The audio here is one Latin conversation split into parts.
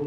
Ad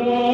one.